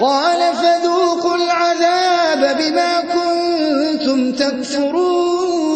قال فذوقوا العذاب بما كنتم تكفرون.